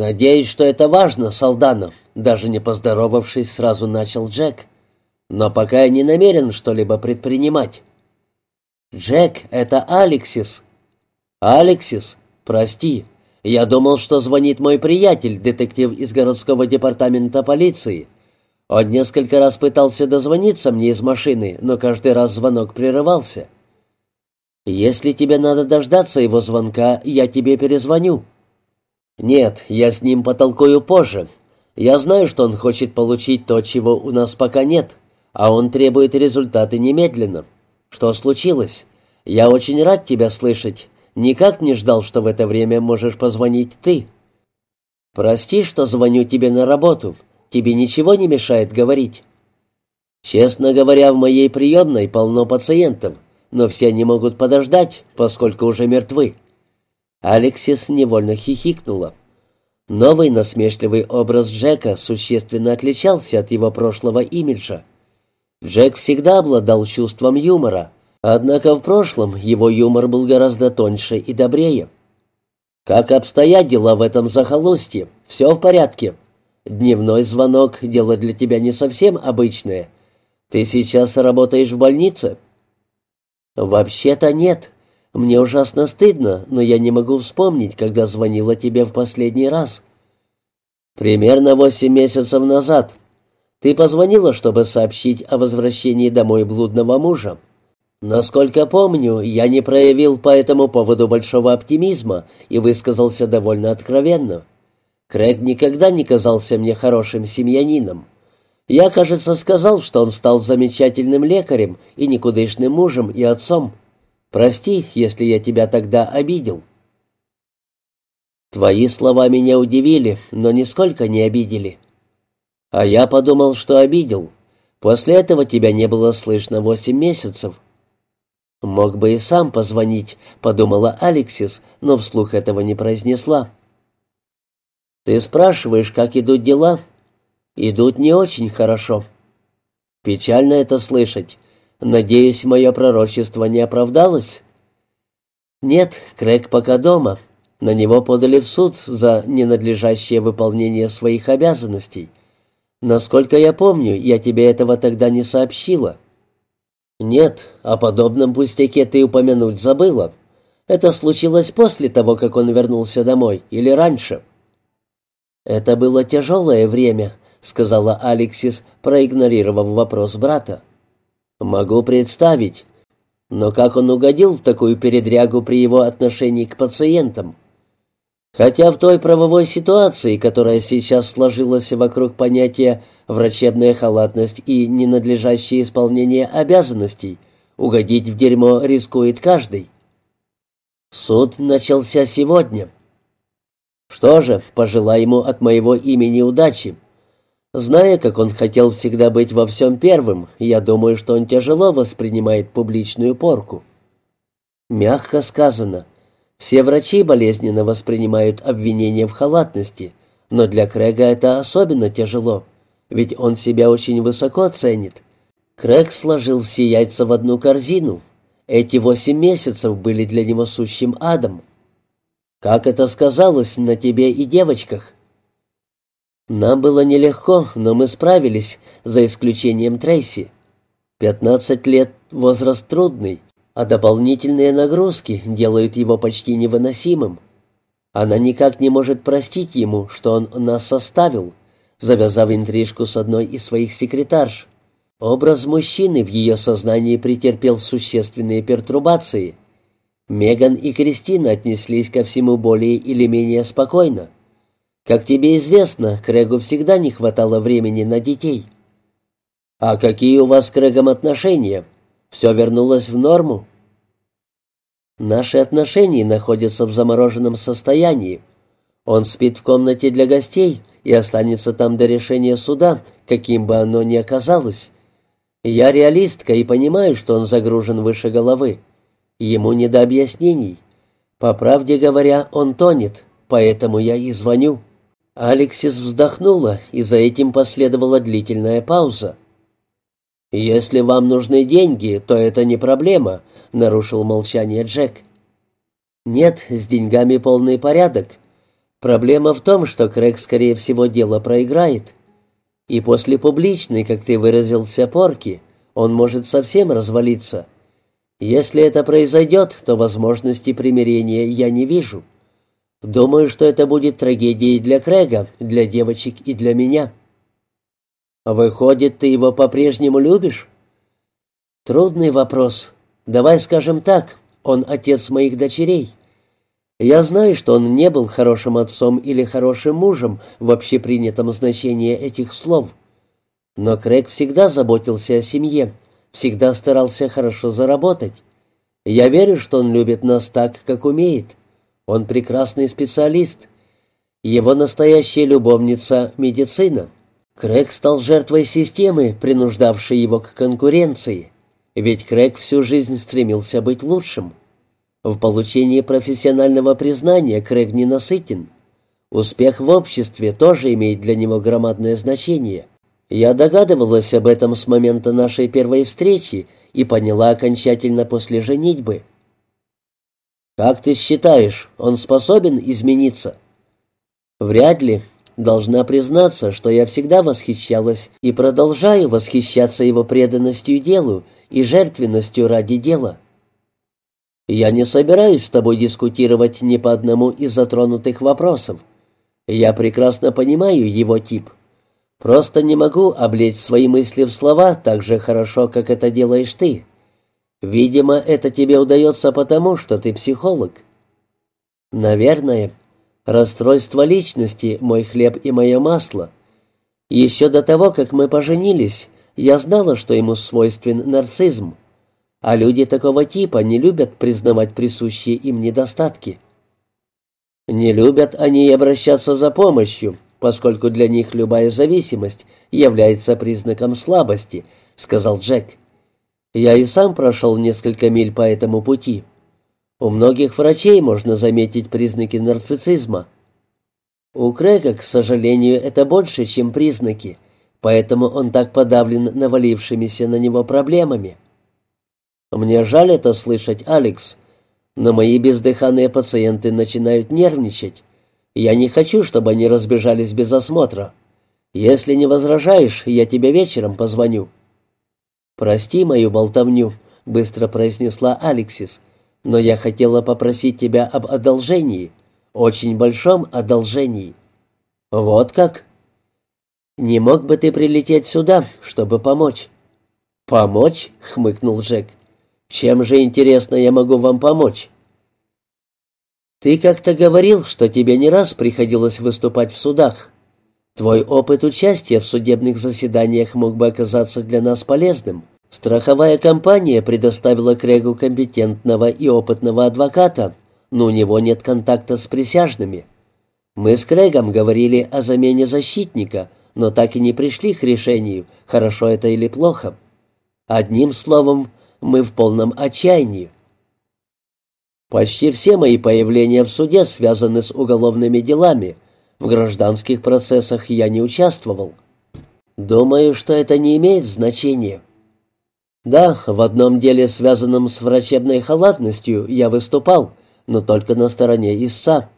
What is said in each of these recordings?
«Надеюсь, что это важно, Салдана», — даже не поздоровавшись, сразу начал Джек. «Но пока я не намерен что-либо предпринимать». «Джек, это Алексис». «Алексис? Прости. Я думал, что звонит мой приятель, детектив из городского департамента полиции. Он несколько раз пытался дозвониться мне из машины, но каждый раз звонок прерывался». «Если тебе надо дождаться его звонка, я тебе перезвоню». «Нет, я с ним потолкую позже. Я знаю, что он хочет получить то, чего у нас пока нет, а он требует результаты немедленно. Что случилось? Я очень рад тебя слышать. Никак не ждал, что в это время можешь позвонить ты. Прости, что звоню тебе на работу. Тебе ничего не мешает говорить?» «Честно говоря, в моей приемной полно пациентов, но все не могут подождать, поскольку уже мертвы». Алексис невольно хихикнула. Новый насмешливый образ Джека существенно отличался от его прошлого имиджа. Джек всегда обладал чувством юмора, однако в прошлом его юмор был гораздо тоньше и добрее. «Как обстоят дела в этом захолустье? Все в порядке? Дневной звонок — дело для тебя не совсем обычное. Ты сейчас работаешь в больнице?» «Вообще-то нет», мне ужасно стыдно, но я не могу вспомнить, когда звонила тебе в последний раз. Примерно восемь месяцев назад. Ты позвонила, чтобы сообщить о возвращении домой блудного мужа. Насколько помню, я не проявил по этому поводу большого оптимизма и высказался довольно откровенно. Крэг никогда не казался мне хорошим семьянином. Я, кажется, сказал, что он стал замечательным лекарем и никудышным мужем и отцом. Прости, если я тебя тогда обидел». «Твои слова меня удивили, но нисколько не обидели». «А я подумал, что обидел. После этого тебя не было слышно восемь месяцев». «Мог бы и сам позвонить», — подумала Алексис, но вслух этого не произнесла. «Ты спрашиваешь, как идут дела?» «Идут не очень хорошо». «Печально это слышать. Надеюсь, мое пророчество не оправдалось?» «Нет, Крэг пока дома. На него подали в суд за ненадлежащее выполнение своих обязанностей. Насколько я помню, я тебе этого тогда не сообщила». «Нет, о подобном пустяке ты упомянуть забыла. Это случилось после того, как он вернулся домой, или раньше?» «Это было тяжелое время», — сказала Алексис, проигнорировав вопрос брата. Могу представить. Но как он угодил в такую передрягу при его отношении к пациентам? Хотя в той правовой ситуации, которая сейчас сложилась вокруг понятия «врачебная халатность» и «ненадлежащее исполнение обязанностей», угодить в дерьмо рискует каждый. Суд начался сегодня. Что же, пожелай ему от моего имени удачи. Зная, как он хотел всегда быть во всем первым, я думаю, что он тяжело воспринимает публичную порку. Мягко сказано. Все врачи болезненно воспринимают обвинения в халатности, но для Крэга это особенно тяжело, ведь он себя очень высоко ценит. Крэг сложил все яйца в одну корзину. Эти восемь месяцев были для него сущим адом. Как это сказалось на тебе и девочках? Нам было нелегко, но мы справились, за исключением Трейси. Пятнадцать лет — возраст трудный, а дополнительные нагрузки делают его почти невыносимым. Она никак не может простить ему, что он нас составил, завязав интрижку с одной из своих секретарш. Образ мужчины в ее сознании претерпел существенные пертурбации. Меган и Кристина отнеслись ко всему более или менее спокойно. Как тебе известно, Крэгу всегда не хватало времени на детей. А какие у вас с Крэгом отношения? Все вернулось в норму? Наши отношения находятся в замороженном состоянии. Он спит в комнате для гостей и останется там до решения суда, каким бы оно ни оказалось. Я реалистка и понимаю, что он загружен выше головы. Ему не до объяснений. По правде говоря, он тонет, поэтому я и звоню. Алексис вздохнула, и за этим последовала длительная пауза. «Если вам нужны деньги, то это не проблема», — нарушил молчание Джек. «Нет, с деньгами полный порядок. Проблема в том, что Крэг, скорее всего, дело проиграет. И после публичной, как ты выразился, порки, он может совсем развалиться. Если это произойдет, то возможности примирения я не вижу. Думаю, что это будет трагедией для Крэга, для девочек и для меня. Выходит, ты его по-прежнему любишь? Трудный вопрос. Давай скажем так, он отец моих дочерей. Я знаю, что он не был хорошим отцом или хорошим мужем в общепринятом значении этих слов. Но Крэг всегда заботился о семье, всегда старался хорошо заработать. Я верю, что он любит нас так, как умеет. Он прекрасный специалист. Его настоящая любовница — медицина. Крэг стал жертвой системы, принуждавшей его к конкуренции. Ведь Крэг всю жизнь стремился быть лучшим. В получении профессионального признания Крэг не насытен. Успех в обществе тоже имеет для него громадное значение. Я догадывалась об этом с момента нашей первой встречи и поняла окончательно после женитьбы. «Как ты считаешь, он способен измениться?» «Вряд ли. Должна признаться, что я всегда восхищалась и продолжаю восхищаться его преданностью делу и жертвенностью ради дела». Я не собираюсь с тобой дискутировать ни по одному из затронутых вопросов. Я прекрасно понимаю его тип. Просто не могу облечь свои мысли в слова так же хорошо, как это делаешь ты. Видимо, это тебе удается потому, что ты психолог. Наверное. Расстройство личности — мой хлеб и мое масло. Еще до того, как мы поженились, я знала, что ему свойствен нарцизм. А люди такого типа не любят признавать присущие им недостатки. Не любят они и обращаться за помощью, поскольку для них любая зависимость является признаком слабости, сказал Джек. Я и сам прошел несколько миль по этому пути. У многих врачей можно заметить признаки нарциссизма. У Крэга, к сожалению, это больше, чем признаки, поэтому он так подавлен навалившимися на него проблемами. Мне жаль это слышать, Алекс, но мои бездыханные пациенты начинают нервничать. Я не хочу, чтобы они разбежались без осмотра. Если не возражаешь, я тебе вечером позвоню». «Прости мою болтовню», — быстро произнесла Алексис, «но я хотела попросить тебя об одолжении, очень большом одолжении». «Вот как?» «Не мог бы ты прилететь сюда, чтобы помочь?» «Помочь?» — хмыкнул Джек. Чем же, интересно, я могу вам помочь?» «Ты как-то говорил, что тебе не раз приходилось выступать в судах. Твой опыт участия в судебных заседаниях мог бы оказаться для нас полезным. Страховая компания предоставила Крегу компетентного и опытного адвоката, но у него нет контакта с присяжными. Мы с Крегом говорили о замене защитника, но так и не пришли к решению, хорошо это или плохо. Одним словом, мы в полном отчаянии. Почти все мои появления в суде связаны с уголовными делами. В гражданских процессах я не участвовал. Думаю, что это не имеет значения. Да, в одном деле, связанном с врачебной халатностью, я выступал, но только на стороне истца.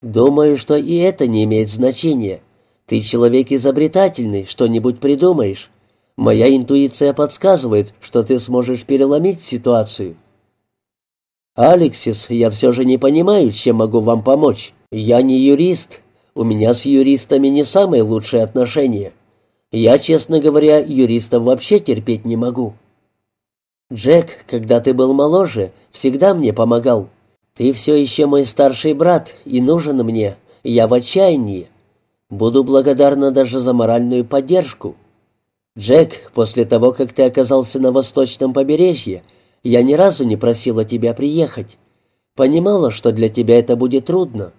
Думаю, что и это не имеет значения. Ты человек изобретательный, что-нибудь придумаешь. Моя интуиция подсказывает, что ты сможешь переломить ситуацию. Алексис, я все же не понимаю, чем могу вам помочь. Я не юрист. У меня с юристами не самые лучшие отношения. Я, честно говоря, юристов вообще терпеть не могу. Джек, когда ты был моложе, всегда мне помогал. Ты все еще мой старший брат и нужен мне. Я в отчаянии. Буду благодарна даже за моральную поддержку. «Джек, после того, как ты оказался на восточном побережье, я ни разу не просила тебя приехать. Понимала, что для тебя это будет трудно.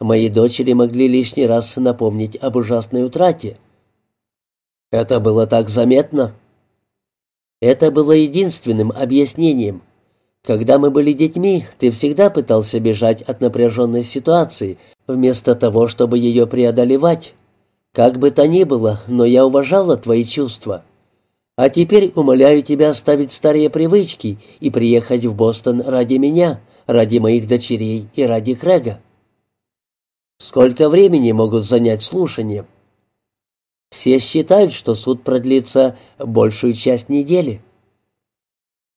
Мои дочери могли лишний раз напомнить об ужасной утрате». «Это было так заметно?» Это было единственным объяснением. Когда мы были детьми, ты всегда пытался бежать от напряженной ситуации, вместо того, чтобы ее преодолевать. Как бы то ни было, но я уважала твои чувства. А теперь умоляю тебя оставить старые привычки и приехать в Бостон ради меня, ради моих дочерей и ради Крэга». Сколько времени могут занять слушания? Все считают, что суд продлится большую часть недели.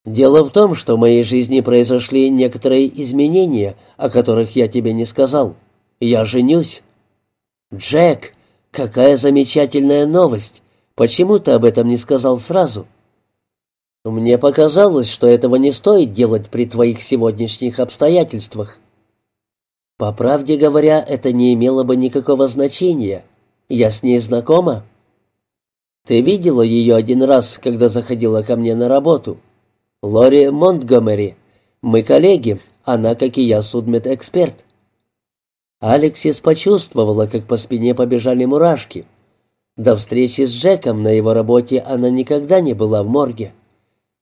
Дело в том, что в моей жизни произошли некоторые изменения, о которых я тебе не сказал. Я женюсь. Джек, какая замечательная новость. Почему ты об этом не сказал сразу? Мне показалось, что этого не стоит делать при твоих сегодняшних обстоятельствах. По правде говоря, это не имело бы никакого значения. Я с ней знакома. Ты видела ее один раз, когда заходила ко мне на работу? Лори Монтгомери. Мы коллеги, она, как и я, судмедэксперт. Алексис почувствовала, как по спине побежали мурашки. До встречи с Джеком на его работе она никогда не была в морге.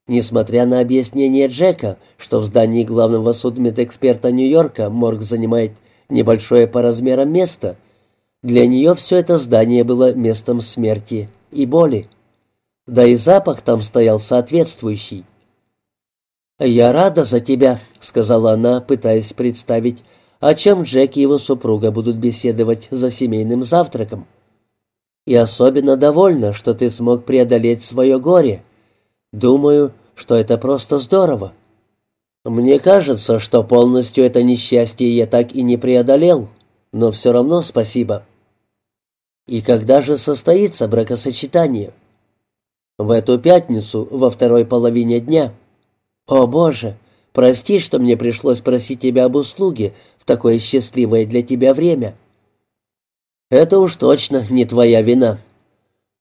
Несмотря на объяснение Джека, что в здании главного судмедэксперта Нью-Йорка морг занимает небольшое по размерам место, для нее все это здание было местом смерти и боли. Да и запах там стоял соответствующий. «Я рада за тебя», — сказала она, пытаясь представить, о чем Джек и его супруга будут беседовать за семейным завтраком. «И особенно довольна, что ты смог преодолеть свое горе. Думаю, что это просто здорово. Мне кажется, что полностью это несчастье я так и не преодолел, но все равно спасибо. И когда же состоится бракосочетание? В эту пятницу, во второй половине дня. О, Боже, прости, что мне пришлось просить тебя об услуге в такое счастливое для тебя время. Это уж точно не твоя вина.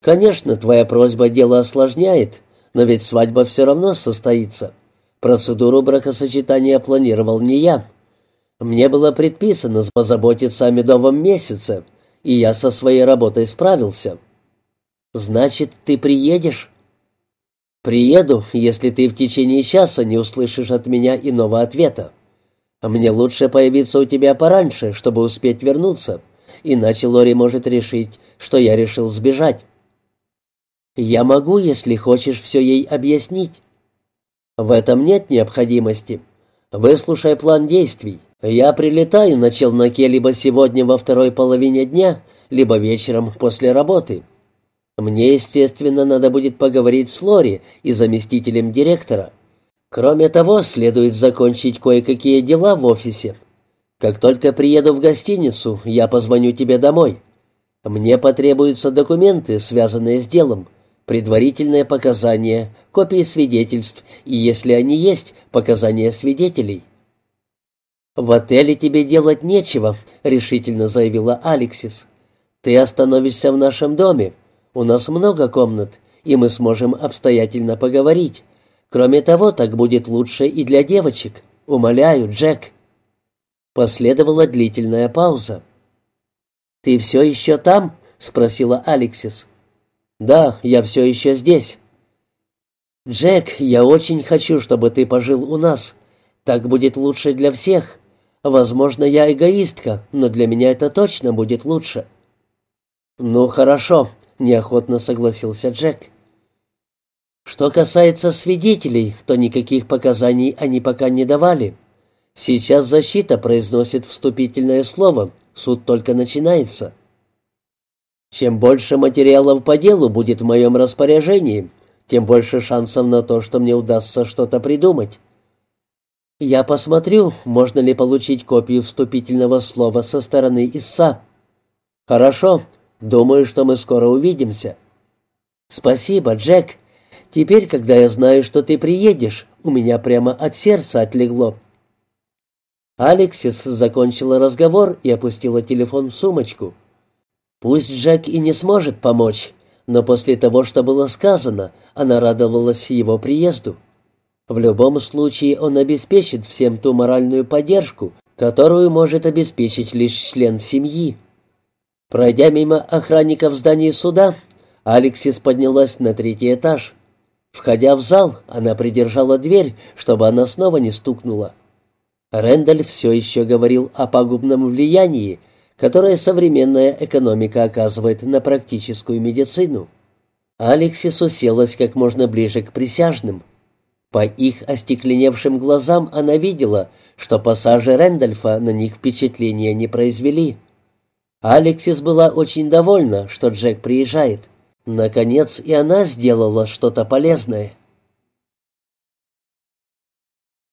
Конечно, твоя просьба дело осложняет, но ведь свадьба все равно состоится. Процедуру бракосочетания планировал не я. Мне было предписано позаботиться о медовом месяце, и я со своей работой справился. Значит, ты приедешь? Приеду, если ты в течение часа не услышишь от меня иного ответа. Мне лучше появиться у тебя пораньше, чтобы успеть вернуться, иначе Лори может решить, что я решил сбежать. Я могу, если хочешь, все ей объяснить. В этом нет необходимости. Выслушай план действий. Я прилетаю на челноке либо сегодня во второй половине дня, либо вечером после работы. Мне, естественно, надо будет поговорить с Лори и заместителем директора. Кроме того, следует закончить кое-какие дела в офисе. Как только приеду в гостиницу, я позвоню тебе домой. Мне потребуются документы, связанные с делом предварительные показания, копии свидетельств и, если они есть, показания свидетелей. «В отеле тебе делать нечего», — решительно заявила Алексис. «Ты остановишься в нашем доме. У нас много комнат, и мы сможем обстоятельно поговорить. Кроме того, так будет лучше и для девочек. Умоляю, Джек». Последовала длительная пауза. «Ты все еще там?» — спросила Алексис. «Да, я все еще здесь». «Джек, я очень хочу, чтобы ты пожил у нас. Так будет лучше для всех. Возможно, я эгоистка, но для меня это точно будет лучше». «Ну, хорошо», — неохотно согласился Джек. «Что касается свидетелей, то никаких показаний они пока не давали. Сейчас защита произносит вступительное слово, суд только начинается». Чем больше материалов по делу будет в моем распоряжении, тем больше шансов на то, что мне удастся что-то придумать. Я посмотрю, можно ли получить копию вступительного слова со стороны истца. Хорошо, думаю, что мы скоро увидимся. Спасибо, Джек. Теперь, когда я знаю, что ты приедешь, у меня прямо от сердца отлегло. Алексис закончила разговор и опустила телефон в сумочку. Пусть Джек и не сможет помочь, но после того, что было сказано, она радовалась его приезду. В любом случае он обеспечит всем ту моральную поддержку, которую может обеспечить лишь член семьи. Пройдя мимо охранников в здании суда, Алексис поднялась на третий этаж. Входя в зал, она придержала дверь, чтобы она снова не стукнула. Рэндаль все еще говорил о пагубном влиянии, которое современная экономика оказывает на практическую медицину. Алексис уселась как можно ближе к присяжным. По их остекленевшим глазам она видела, что пассажи Рэндольфа на них впечатления не произвели. Алексис была очень довольна, что Джек приезжает. Наконец, и она сделала что-то полезное.